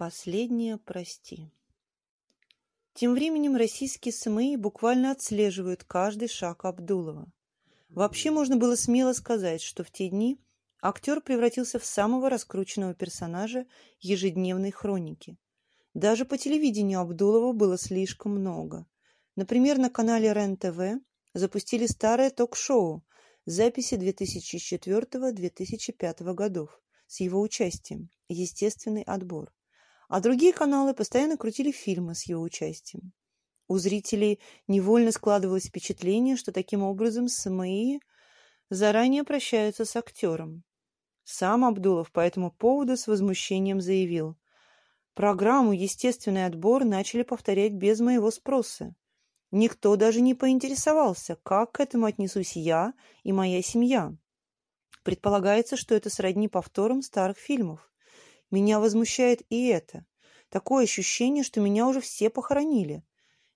Последнее прости. Тем временем российские СМИ буквально отслеживают каждый шаг Абдулова. Вообще можно было смело сказать, что в те дни актер превратился в самого раскрученного персонажа ежедневной хроники. Даже по телевидению Абдулова было слишком много. Например, на канале РЕН-ТВ запустили старое ток-шоу записи 2004-2005 годов с его участием «Естественный отбор» а другие каналы постоянно крутили фильмы с его участием. У зрителей невольно складывалось впечатление, что таким образом СМИ заранее прощаются с актером. Сам Абдулов по этому поводу с возмущением заявил. Программу «Естественный отбор» начали повторять без моего спроса. Никто даже не поинтересовался, как к этому отнесусь я и моя семья. Предполагается, что это сродни повторам старых фильмов. Меня возмущает и это. Такое ощущение, что меня уже все похоронили.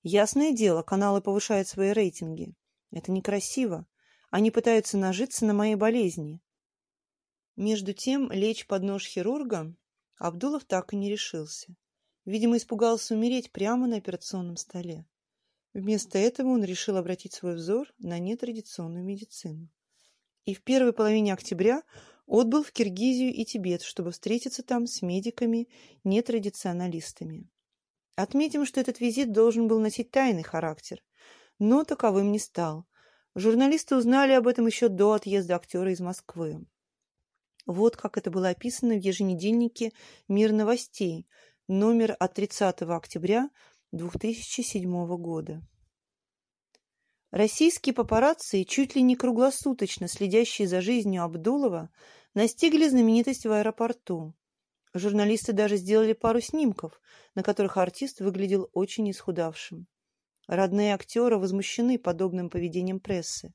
Ясное дело, каналы повышают свои рейтинги. Это некрасиво. Они пытаются нажиться на моей болезни. Между тем, лечь под нож хирурга Абдулов так и не решился. Видимо, испугался умереть прямо на операционном столе. Вместо этого он решил обратить свой взор на нетрадиционную медицину. И в первой половине октября отбыл в Киргизию и Тибет, чтобы встретиться там с медиками-нетрадиционалистами. Отметим, что этот визит должен был носить тайный характер, но таковым не стал. Журналисты узнали об этом еще до отъезда актера из Москвы. Вот как это было описано в еженедельнике «Мир новостей», номер от 30 октября 2007 года. Российские папарацци, чуть ли не круглосуточно следящие за жизнью Абдулова, настигли знаменитость в аэропорту. Журналисты даже сделали пару снимков, на которых артист выглядел очень исхудавшим. Родные актера возмущены подобным поведением прессы.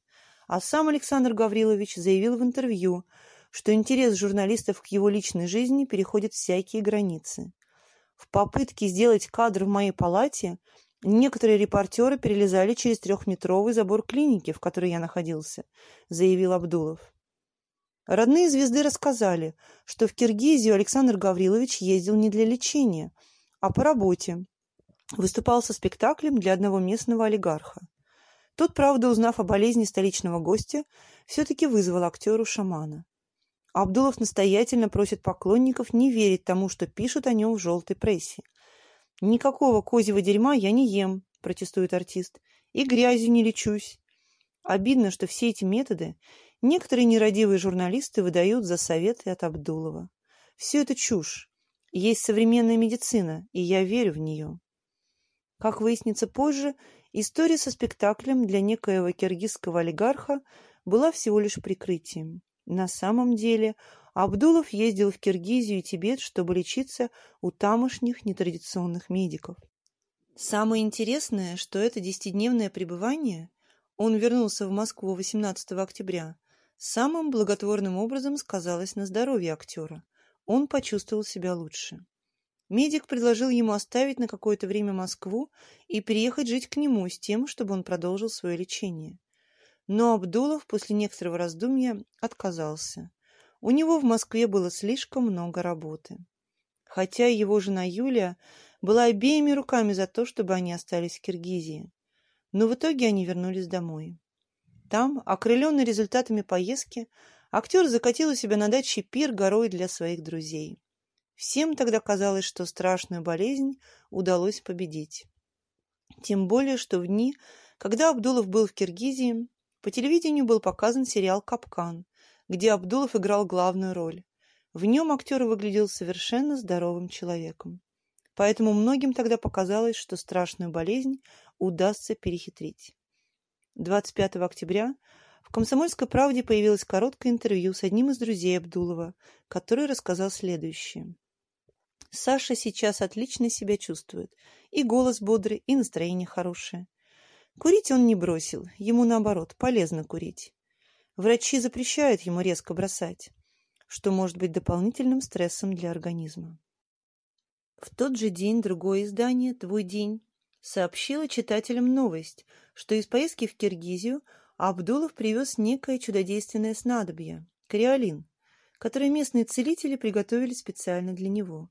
А сам Александр Гаврилович заявил в интервью, что интерес журналистов к его личной жизни переходит всякие границы. В попытке сделать кадр в моей палате Некоторые репортеры перелезали через трехметровый забор клиники, в которой я находился, заявил Абдулов. Родные звезды рассказали, что в Киргизию Александр Гаврилович ездил не для лечения, а по работе. Выступал со спектаклем для одного местного олигарха. Тот, правда, узнав о болезни столичного гостя, все-таки вызвал актеру шамана. Абдулов настоятельно просит поклонников не верить тому, что пишут о нем в желтой прессе – «Никакого козьего дерьма я не ем», – протестует артист, – «и грязью не лечусь». Обидно, что все эти методы некоторые нерадивые журналисты выдают за советы от Абдулова. Все это чушь. Есть современная медицина, и я верю в нее. Как выяснится позже, история со спектаклем для некоего киргизского олигарха была всего лишь прикрытием. На самом деле Абдулов ездил в Киргизию и Тибет, чтобы лечиться у тамошних нетрадиционных медиков. Самое интересное, что это десятидневное пребывание, он вернулся в Москву 18 октября, самым благотворным образом сказалось на здоровье актера. Он почувствовал себя лучше. Медик предложил ему оставить на какое-то время Москву и переехать жить к нему с тем, чтобы он продолжил свое лечение. Но Абдулов после некоторого раздумья отказался. У него в Москве было слишком много работы. Хотя его жена Юлия была обеими руками за то, чтобы они остались в Киргизии. Но в итоге они вернулись домой. Там, окрыленный результатами поездки, актер закатил у себя на даче пир горой для своих друзей. Всем тогда казалось, что страшную болезнь удалось победить. Тем более, что в дни, когда Абдулов был в Киргизии, по телевидению был показан сериал «Капкан», где Абдулов играл главную роль. В нем актер выглядел совершенно здоровым человеком. Поэтому многим тогда показалось, что страшную болезнь удастся перехитрить. 25 октября в «Комсомольской правде» появилось короткое интервью с одним из друзей Абдулова, который рассказал следующее. Саша сейчас отлично себя чувствует. И голос бодрый, и настроение хорошее. Курить он не бросил, ему наоборот, полезно курить. Врачи запрещают ему резко бросать, что может быть дополнительным стрессом для организма. В тот же день другое издание «Твой день» сообщило читателям новость, что из поездки в Киргизию Абдулов привез некое чудодейственное снадобье – кориолин, которое местные целители приготовили специально для него.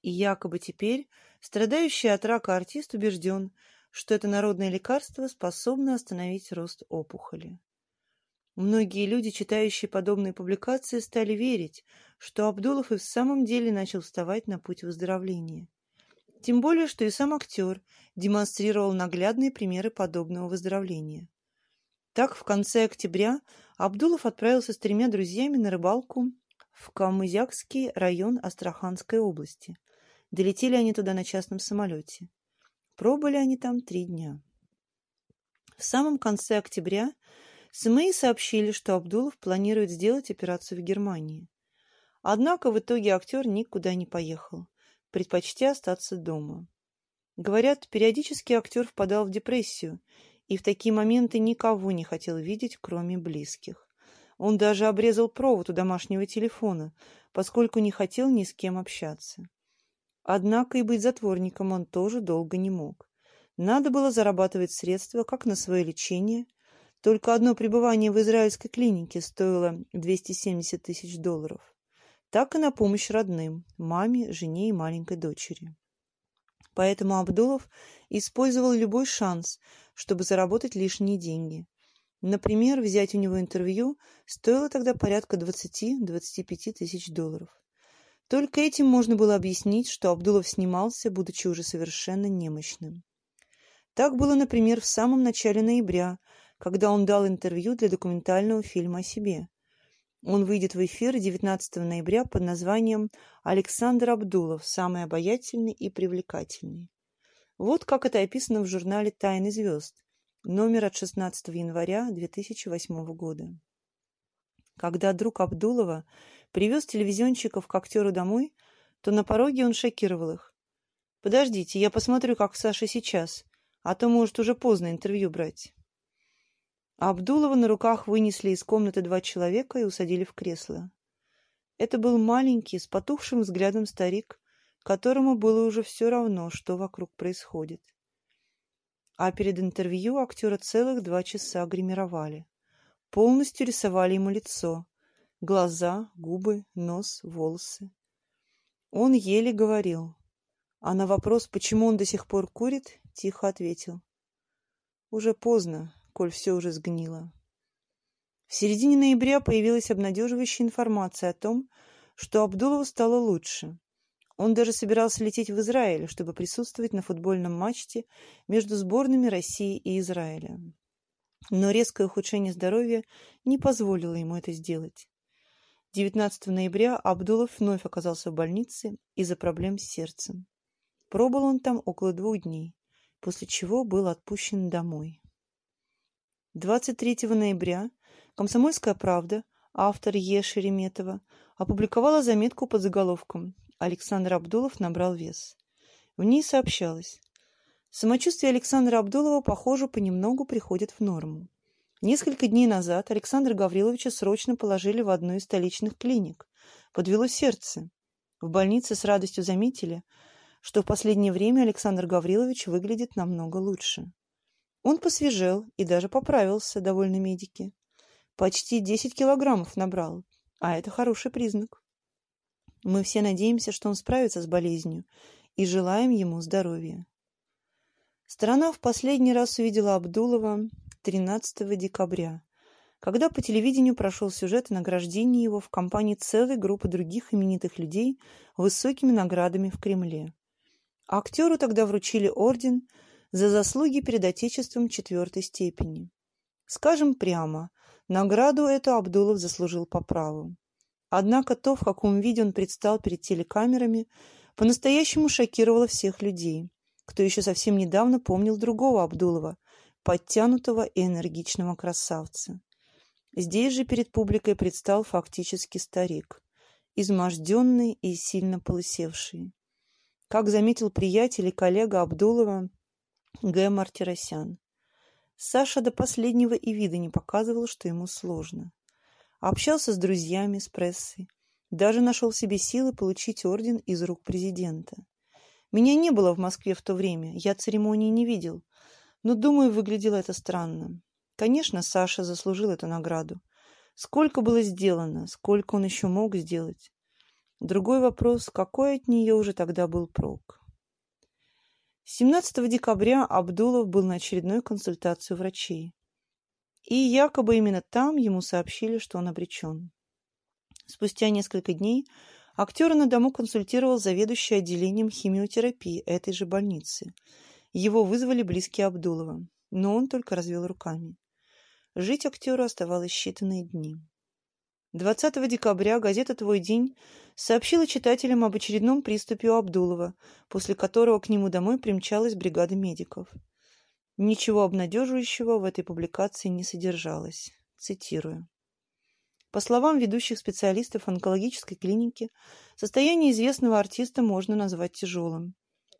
И якобы теперь страдающий от рака артист убежден, что это народное лекарство способно остановить рост опухоли. Многие люди, читающие подобные публикации, стали верить, что Абдулов и в самом деле начал вставать на путь выздоровления. Тем более, что и сам актер демонстрировал наглядные примеры подобного выздоровления. Так, в конце октября Абдулов отправился с тремя друзьями на рыбалку в Камызякский район Астраханской области. Долетели они туда на частном самолете. Пробыли они там три дня. В самом конце октября СМИ сообщили, что Абдулов планирует сделать операцию в Германии. Однако в итоге актер никуда не поехал, предпочтя остаться дома. Говорят, периодически актер впадал в депрессию и в такие моменты никого не хотел видеть, кроме близких. Он даже обрезал провод у домашнего телефона, поскольку не хотел ни с кем общаться. Однако и быть затворником он тоже долго не мог. Надо было зарабатывать средства как на свое лечение, только одно пребывание в израильской клинике стоило 270 тысяч долларов. Так и на помощь родным, маме, жене и маленькой дочери. Поэтому Абдулов использовал любой шанс, чтобы заработать лишние деньги. Например, взять у него интервью стоило тогда порядка 20-25 тысяч долларов. Только этим можно было объяснить, что Абдулов снимался, будучи уже совершенно немощным. Так было, например, в самом начале ноября, когда он дал интервью для документального фильма о себе. Он выйдет в эфир 19 ноября под названием «Александр Абдулов. Самый обаятельный и привлекательный». Вот как это описано в журнале «Тайны звезд», номер от 16 января 2008 года. Когда друг Абдулова привез телевизионщиков к актеру домой, то на пороге он шокировал их. «Подождите, я посмотрю, как Саша сейчас, а то, может, уже поздно интервью брать». Абдулова на руках вынесли из комнаты два человека и усадили в кресло. Это был маленький, с потухшим взглядом старик, которому было уже все равно, что вокруг происходит. А перед интервью актера целых два часа гримировали. Полностью рисовали ему лицо. Глаза, губы, нос, волосы. Он еле говорил. А на вопрос, почему он до сих пор курит, тихо ответил. «Уже поздно коль все уже сгнило. В середине ноября появилась обнадеживающая информация о том, что Абдулову стало лучше. Он даже собирался лететь в Израиль, чтобы присутствовать на футбольном матче между сборными России и Израиля. Но резкое ухудшение здоровья не позволило ему это сделать. 19 ноября Абдулов вновь оказался в больнице из-за проблем с сердцем. Пробыл он там около двух дней, после чего был отпущен домой. 23 ноября «Комсомольская правда», автор Е. Шереметова, опубликовала заметку под заголовком «Александр Абдулов набрал вес». В ней сообщалось Самочувствие Александра Абдулова, похоже, понемногу приходит в норму. Несколько дней назад Александра Гавриловича срочно положили в одну из столичных клиник. Подвело сердце. В больнице с радостью заметили, что в последнее время Александр Гаврилович выглядит намного лучше. Он посвежел и даже поправился, довольны медики. Почти 10 килограммов набрал, а это хороший признак. Мы все надеемся, что он справится с болезнью и желаем ему здоровья. Страна в последний раз увидела Абдулова 13 декабря, когда по телевидению прошел сюжет о награждении его в компании целой группы других именитых людей высокими наградами в Кремле. Актеру тогда вручили орден – за заслуги перед Отечеством четвертой степени. Скажем прямо, награду эту Абдулов заслужил по праву. Однако то, в каком виде он предстал перед телекамерами, по-настоящему шокировало всех людей, кто еще совсем недавно помнил другого Абдулова, подтянутого и энергичного красавца. Здесь же перед публикой предстал фактически старик, изможденный и сильно полысевший. Как заметил приятель и коллега Абдулова, Г. Мартиросян. Саша до последнего и вида не показывал, что ему сложно. Общался с друзьями, с прессой. Даже нашел в себе силы получить орден из рук президента. Меня не было в Москве в то время, я церемонии не видел. Но, думаю, выглядело это странно. Конечно, Саша заслужил эту награду. Сколько было сделано, сколько он еще мог сделать. Другой вопрос, какой от нее уже тогда был прок. 17 декабря Абдулов был на очередной консультации у врачей. И якобы именно там ему сообщили, что он обречен. Спустя несколько дней актера на дому консультировал заведующий отделением химиотерапии этой же больницы. Его вызвали близкие Абдулова, но он только развел руками. Жить актеру оставалось считанные дни. 20 декабря газета «Твой день» сообщила читателям об очередном приступе у Абдулова, после которого к нему домой примчалась бригада медиков. Ничего обнадеживающего в этой публикации не содержалось. Цитирую. По словам ведущих специалистов онкологической клиники, состояние известного артиста можно назвать тяжелым.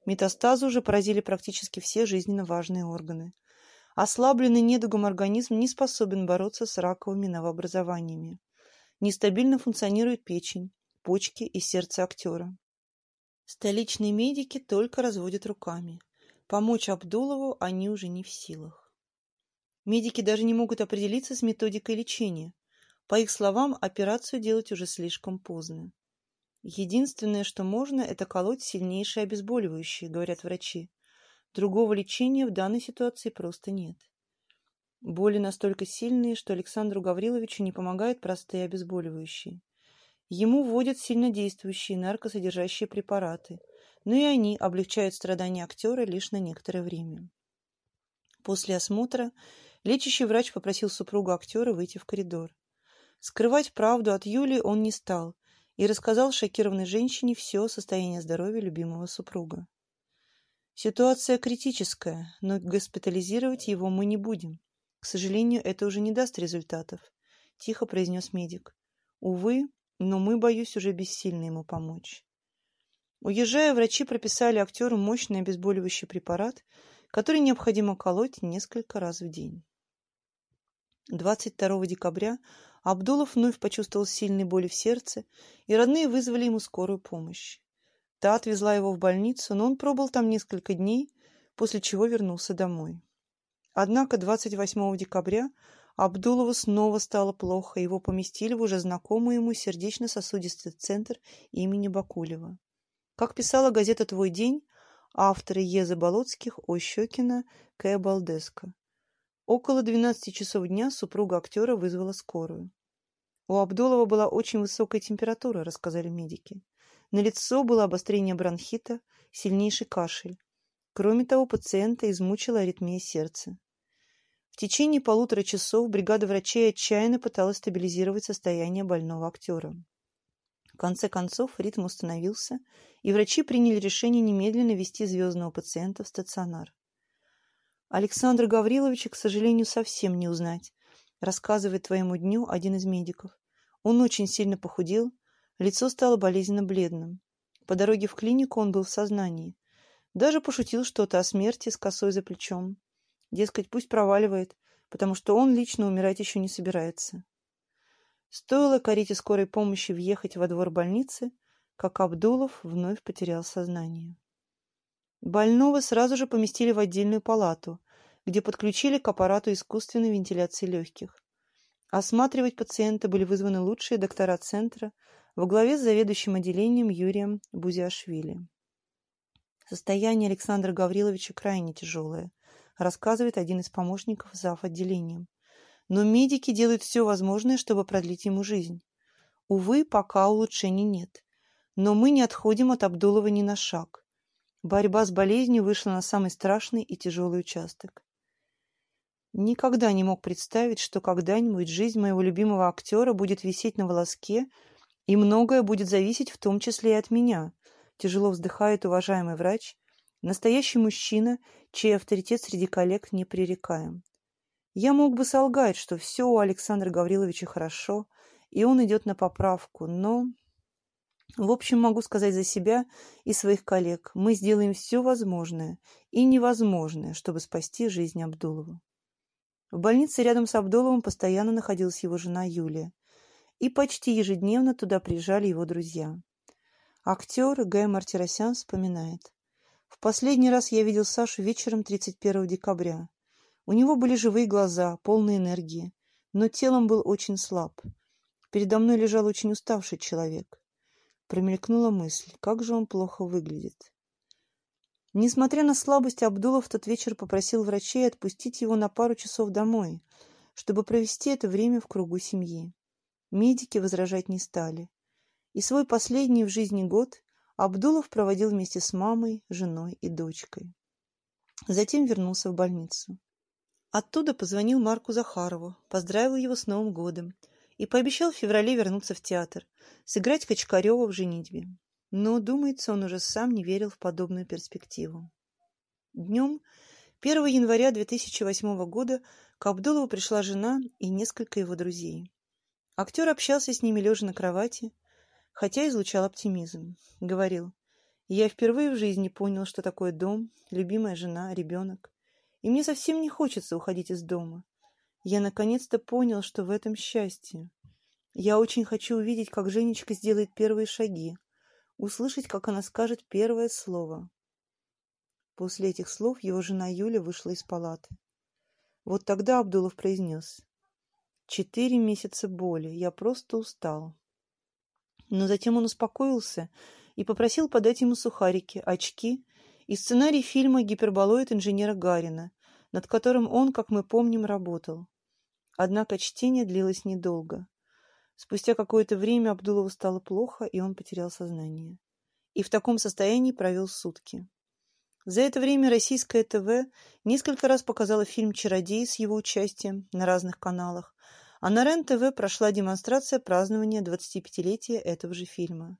Метастазы уже поразили практически все жизненно важные органы. Ослабленный недугом организм не способен бороться с раковыми новообразованиями. Нестабильно функционирует печень, почки и сердце актера. Столичные медики только разводят руками. Помочь Абдулову они уже не в силах. Медики даже не могут определиться с методикой лечения. По их словам, операцию делать уже слишком поздно. Единственное, что можно, это колоть сильнейшие обезболивающие, говорят врачи. Другого лечения в данной ситуации просто нет. Боли настолько сильные, что Александру Гавриловичу не помогают простые обезболивающие. Ему вводят сильнодействующие наркосодержащие препараты, но и они облегчают страдания актера лишь на некоторое время. После осмотра лечащий врач попросил супругу актера выйти в коридор. Скрывать правду от Юли он не стал и рассказал шокированной женщине все о состоянии здоровья любимого супруга. Ситуация критическая, но госпитализировать его мы не будем. К сожалению, это уже не даст результатов, тихо произнес медик. Увы, но мы, боюсь, уже бессильны ему помочь. Уезжая, врачи прописали актеру мощный обезболивающий препарат, который необходимо колоть несколько раз в день. 22 декабря Абдулов вновь почувствовал сильные боли в сердце, и родные вызвали ему скорую помощь. Та отвезла его в больницу, но он пробыл там несколько дней, после чего вернулся домой. Однако 28 декабря Абдулову снова стало плохо, его поместили в уже знакомый ему сердечно-сосудистый центр имени Бакулева. Как писала газета «Твой день», авторы Е. Заболоцких, О. Щекина, К. Балдеско. Около 12 часов дня супруга актера вызвала скорую. У Абдулова была очень высокая температура, рассказали медики. На лицо было обострение бронхита, сильнейший кашель. Кроме того, пациента измучила аритмия сердца. В течение полутора часов бригада врачей отчаянно пыталась стабилизировать состояние больного актера. В конце концов ритм установился, и врачи приняли решение немедленно вести звездного пациента в стационар. Александра Гавриловича, к сожалению, совсем не узнать, рассказывает твоему дню один из медиков. Он очень сильно похудел, лицо стало болезненно бледным. По дороге в клинику он был в сознании. Даже пошутил что-то о смерти с косой за плечом. Дескать, пусть проваливает, потому что он лично умирать еще не собирается. Стоило карете скорой помощи въехать во двор больницы, как Абдулов вновь потерял сознание. Больного сразу же поместили в отдельную палату, где подключили к аппарату искусственной вентиляции легких. Осматривать пациента были вызваны лучшие доктора центра во главе с заведующим отделением Юрием Бузиашвили. Состояние Александра Гавриловича крайне тяжелое, рассказывает один из помощников зав. отделением. Но медики делают все возможное, чтобы продлить ему жизнь. Увы, пока улучшений нет. Но мы не отходим от Абдулова ни на шаг. Борьба с болезнью вышла на самый страшный и тяжелый участок. Никогда не мог представить, что когда-нибудь жизнь моего любимого актера будет висеть на волоске, и многое будет зависеть в том числе и от меня, тяжело вздыхает уважаемый врач, настоящий мужчина, чей авторитет среди коллег непререкаем. Я мог бы солгать, что все у Александра Гавриловича хорошо, и он идет на поправку, но в общем, могу сказать за себя и своих коллег. Мы сделаем все возможное и невозможное, чтобы спасти жизнь Абдулова. В больнице рядом с Абдуловым постоянно находилась его жена Юлия. И почти ежедневно туда приезжали его друзья. Актер Г. Мартиросян вспоминает. В последний раз я видел Сашу вечером 31 декабря. У него были живые глаза, полные энергии, но телом был очень слаб. Передо мной лежал очень уставший человек. Промелькнула мысль, как же он плохо выглядит. Несмотря на слабость, Абдулов тот вечер попросил врачей отпустить его на пару часов домой, чтобы провести это время в кругу семьи. Медики возражать не стали. И свой последний в жизни год Абдулов проводил вместе с мамой, женой и дочкой. Затем вернулся в больницу. Оттуда позвонил Марку Захарову, поздравил его с Новым годом и пообещал в феврале вернуться в театр, сыграть Качкарева в «Женитьбе». Но, думается, он уже сам не верил в подобную перспективу. Днем 1 января 2008 года к Абдулову пришла жена и несколько его друзей. Актер общался с ними лежа на кровати, хотя излучал оптимизм. Говорил, «Я впервые в жизни понял, что такое дом, любимая жена, ребенок. И мне совсем не хочется уходить из дома. Я наконец-то понял, что в этом счастье. Я очень хочу увидеть, как Женечка сделает первые шаги, услышать, как она скажет первое слово. После этих слов его жена Юля вышла из палаты. Вот тогда Абдулов произнес. «Четыре месяца боли. Я просто устал». Но затем он успокоился и попросил подать ему сухарики, очки и сценарий фильма «Гиперболоид инженера Гарина», над которым он, как мы помним, работал. Однако чтение длилось недолго. Спустя какое-то время Абдулову стало плохо, и он потерял сознание. И в таком состоянии провел сутки. За это время российское ТВ несколько раз показало фильм «Чародей» с его участием на разных каналах, а на РЕН-ТВ прошла демонстрация празднования 25-летия этого же фильма.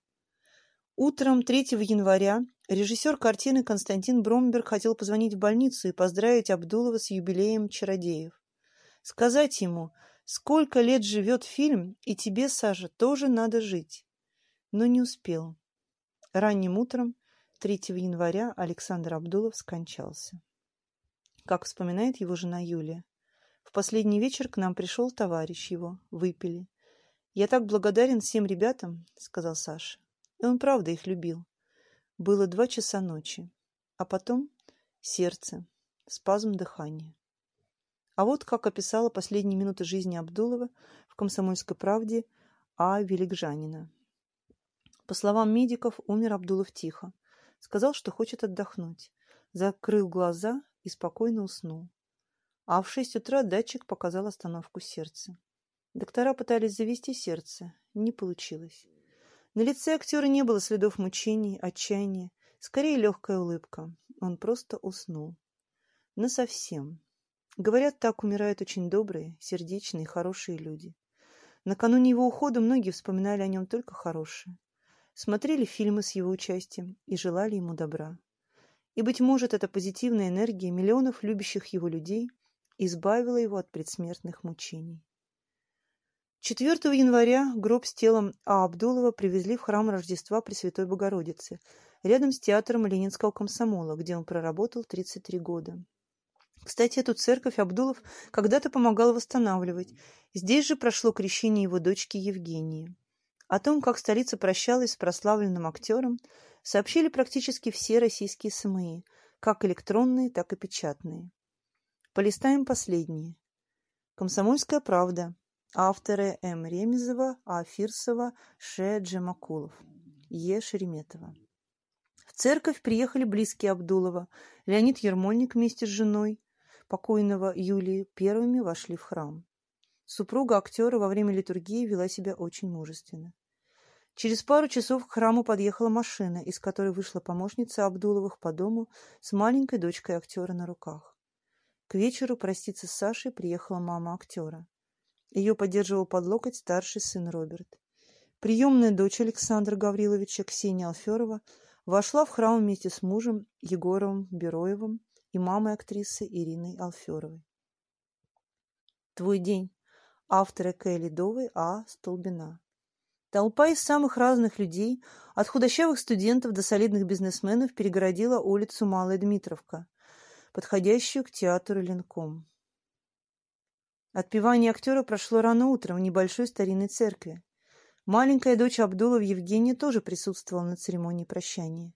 Утром 3 января режиссер картины Константин Бромберг хотел позвонить в больницу и поздравить Абдулова с юбилеем «Чародеев». Сказать ему – Сколько лет живет фильм, и тебе, Саша, тоже надо жить. Но не успел. Ранним утром 3 января Александр Абдулов скончался. Как вспоминает его жена Юлия. В последний вечер к нам пришел товарищ его. Выпили. «Я так благодарен всем ребятам», — сказал Саша. И он правда их любил. Было два часа ночи. А потом сердце, спазм дыхания. А вот как описала последние минуты жизни Абдулова в «Комсомольской правде» А. Великжанина. По словам медиков, умер Абдулов тихо. Сказал, что хочет отдохнуть. Закрыл глаза и спокойно уснул. А в шесть утра датчик показал остановку сердца. Доктора пытались завести сердце. Не получилось. На лице актера не было следов мучений, отчаяния. Скорее легкая улыбка. Он просто уснул. Насовсем. Говорят, так умирают очень добрые, сердечные, хорошие люди. Накануне его ухода многие вспоминали о нем только хорошее. Смотрели фильмы с его участием и желали ему добра. И, быть может, эта позитивная энергия миллионов любящих его людей избавила его от предсмертных мучений. 4 января гроб с телом А. Абдулова привезли в храм Рождества Пресвятой Богородицы, рядом с театром Ленинского комсомола, где он проработал 33 года. Кстати, эту церковь Абдулов когда-то помогал восстанавливать. Здесь же прошло крещение его дочки Евгении. О том, как столица прощалась с прославленным актером, сообщили практически все российские СМИ, как электронные, так и печатные. Полистаем последние. «Комсомольская правда». Авторы М. Ремезова, А. Фирсова, Ш. Джемакулов, Е. Шереметова. В церковь приехали близкие Абдулова, Леонид Ермольник вместе с женой, покойного Юлии первыми вошли в храм. Супруга актера во время литургии вела себя очень мужественно. Через пару часов к храму подъехала машина, из которой вышла помощница Абдуловых по дому с маленькой дочкой актера на руках. К вечеру проститься с Сашей приехала мама актера. Ее поддерживал под локоть старший сын Роберт. Приемная дочь Александра Гавриловича, Ксения Алферова, вошла в храм вместе с мужем Егоровым Бероевым и мамой актрисы Ириной Алферовой. «Твой день» автора К. Ледовой А. Столбина. Толпа из самых разных людей, от худощавых студентов до солидных бизнесменов, перегородила улицу Малая Дмитровка, подходящую к театру Ленком. Отпевание актера прошло рано утром в небольшой старинной церкви. Маленькая дочь Абдулов Евгения тоже присутствовала на церемонии прощания.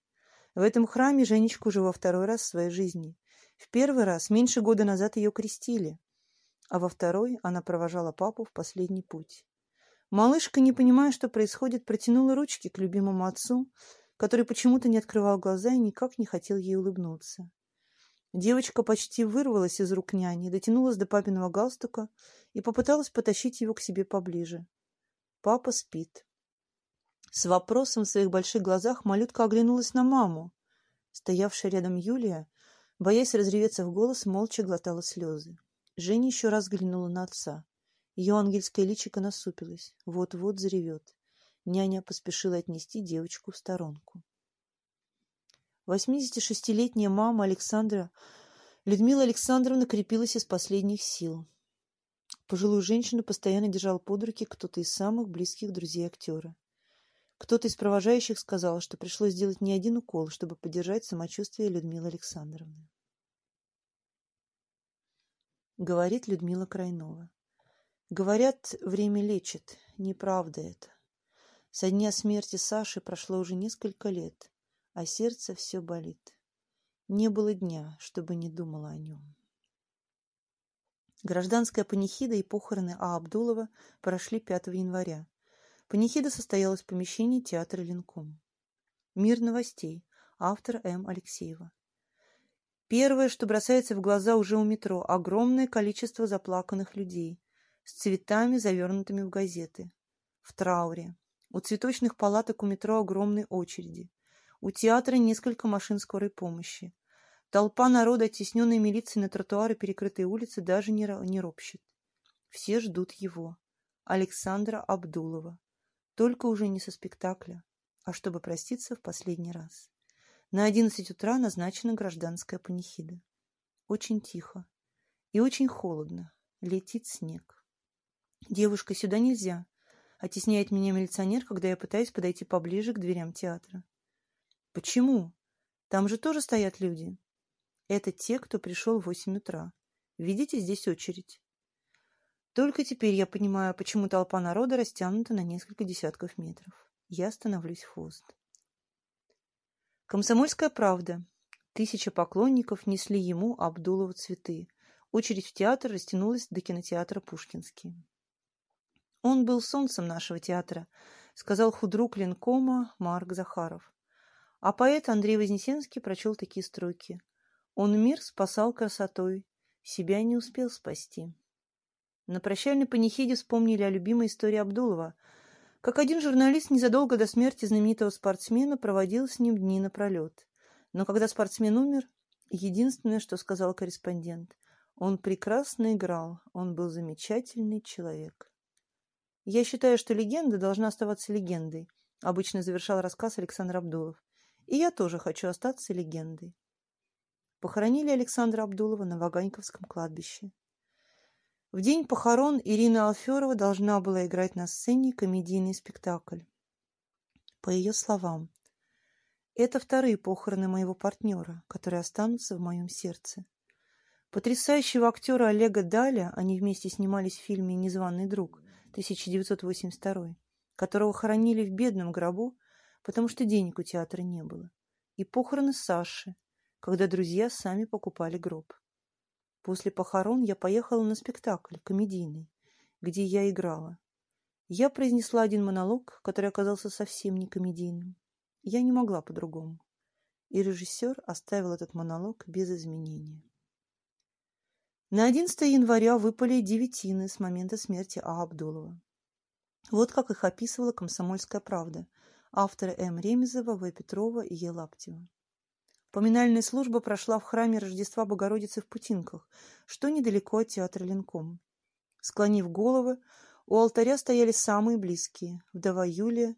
В этом храме Женечка уже во второй раз в своей жизни. В первый раз меньше года назад ее крестили, а во второй она провожала папу в последний путь. Малышка, не понимая, что происходит, протянула ручки к любимому отцу, который почему-то не открывал глаза и никак не хотел ей улыбнуться. Девочка почти вырвалась из рук няни, дотянулась до папиного галстука и попыталась потащить его к себе поближе. Папа спит. С вопросом в своих больших глазах малютка оглянулась на маму. Стоявшая рядом Юлия, боясь разреветься в голос, молча глотала слезы. Женя еще раз взглянула на отца. Ее ангельское личико насупилось. Вот-вот заревет. Няня поспешила отнести девочку в сторонку. 86-летняя мама Александра Людмила Александровна крепилась из последних сил. Пожилую женщину постоянно держал под руки кто-то из самых близких друзей актера. Кто-то из провожающих сказал, что пришлось сделать не один укол, чтобы поддержать самочувствие Людмилы Александровны. Говорит Людмила Крайнова. Говорят, время лечит. Неправда это. Со дня смерти Саши прошло уже несколько лет, а сердце все болит. Не было дня, чтобы не думала о нем. Гражданская панихида и похороны А. Абдулова прошли 5 января. Панихида состоялась в помещении театра Ленком. Мир новостей. Автор М. Алексеева. Первое, что бросается в глаза уже у метро – огромное количество заплаканных людей с цветами, завернутыми в газеты. В трауре. У цветочных палаток у метро огромные очереди. У театра несколько машин скорой помощи. Толпа народа, оттесненная милицией на тротуары перекрытой улицы, даже не, не ропщет. Все ждут его, Александра Абдулова. Только уже не со спектакля, а чтобы проститься в последний раз. На одиннадцать утра назначена гражданская панихида. Очень тихо и очень холодно. Летит снег. «Девушка, сюда нельзя!» Оттесняет меня милиционер, когда я пытаюсь подойти поближе к дверям театра. Почему? Там же тоже стоят люди. Это те, кто пришел в восемь утра. Видите, здесь очередь. Только теперь я понимаю, почему толпа народа растянута на несколько десятков метров. Я становлюсь хвост. Комсомольская правда. Тысяча поклонников несли ему Абдулову цветы. Очередь в театр растянулась до кинотеатра Пушкинский. Он был солнцем нашего театра, сказал худрук Ленкома Марк Захаров. А поэт Андрей Вознесенский прочел такие строки. Он мир спасал красотой, себя не успел спасти. На прощальной панихиде вспомнили о любимой истории Абдулова, как один журналист незадолго до смерти знаменитого спортсмена проводил с ним дни напролет. Но когда спортсмен умер, единственное, что сказал корреспондент, он прекрасно играл, он был замечательный человек. Я считаю, что легенда должна оставаться легендой, обычно завершал рассказ Александр Абдулов. И я тоже хочу остаться легендой. Похоронили Александра Абдулова на Ваганьковском кладбище. В день похорон Ирина Алферова должна была играть на сцене комедийный спектакль. По ее словам, это вторые похороны моего партнера, которые останутся в моем сердце. Потрясающего актера Олега Даля, они вместе снимались в фильме «Незваный друг», 1982, которого хоронили в бедном гробу, потому что денег у театра не было, и похороны Саши, когда друзья сами покупали гроб. После похорон я поехала на спектакль комедийный, где я играла. Я произнесла один монолог, который оказался совсем не комедийным. Я не могла по-другому. И режиссер оставил этот монолог без изменения. На 11 января выпали девятины с момента смерти А. Абдулова. Вот как их описывала «Комсомольская правда» авторы М. Ремезова, В. Петрова и Е. Лаптева. Поминальная служба прошла в храме Рождества Богородицы в Путинках, что недалеко от театра Ленком. Склонив головы, у алтаря стояли самые близкие – вдова Юлия,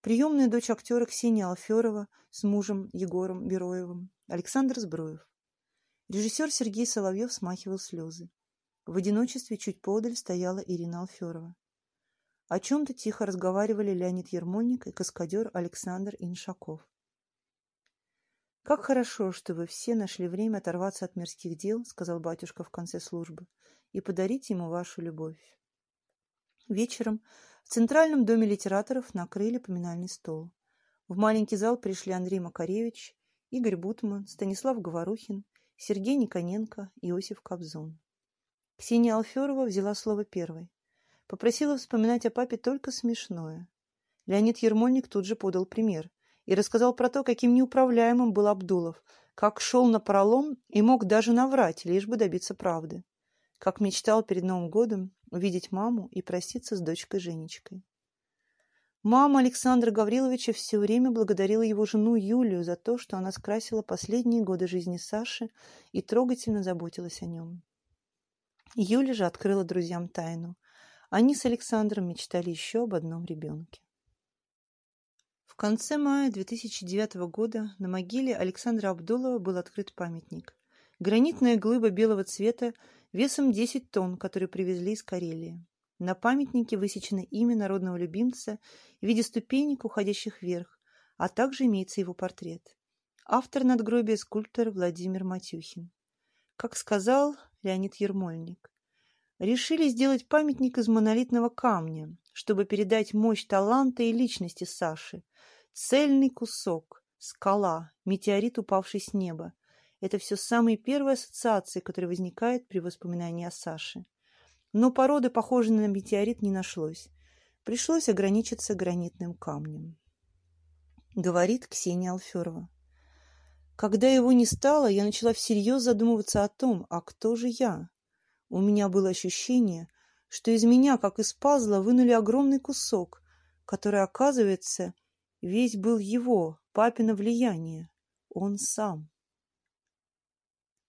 приемная дочь актера Ксения Алферова с мужем Егором Бероевым, Александр Збруев. Режиссер Сергей Соловьев смахивал слезы. В одиночестве чуть подаль стояла Ирина Алферова. О чем-то тихо разговаривали Леонид Ермольник и каскадер Александр Иншаков. «Как хорошо, что вы все нашли время оторваться от мирских дел», — сказал батюшка в конце службы, — «и подарить ему вашу любовь». Вечером в Центральном доме литераторов накрыли поминальный стол. В маленький зал пришли Андрей Макаревич, Игорь Бутман, Станислав Говорухин, Сергей Никоненко, Иосиф Кобзон. Ксения Алферова взяла слово первой. Попросила вспоминать о папе только смешное. Леонид Ермольник тут же подал пример и рассказал про то, каким неуправляемым был Абдулов, как шел на пролом и мог даже наврать, лишь бы добиться правды. Как мечтал перед Новым годом увидеть маму и проститься с дочкой Женечкой. Мама Александра Гавриловича все время благодарила его жену Юлию за то, что она скрасила последние годы жизни Саши и трогательно заботилась о нем. Юля же открыла друзьям тайну. Они с Александром мечтали еще об одном ребенке. В конце мая 2009 года на могиле Александра Абдулова был открыт памятник. Гранитная глыба белого цвета весом 10 тонн, который привезли из Карелии. На памятнике высечено имя народного любимца в виде ступенек, уходящих вверх, а также имеется его портрет. Автор надгробия – скульптор Владимир Матюхин. Как сказал Леонид Ермольник, решили сделать памятник из монолитного камня, чтобы передать мощь таланта и личности Саши. Цельный кусок, скала, метеорит, упавший с неба. Это все самые первые ассоциации, которые возникают при воспоминании о Саше. Но породы, похожей на метеорит, не нашлось. Пришлось ограничиться гранитным камнем. Говорит Ксения Алферова. Когда его не стало, я начала всерьез задумываться о том, а кто же я? У меня было ощущение, что из меня, как из пазла, вынули огромный кусок, который, оказывается, весь был его, папино влияние. Он сам.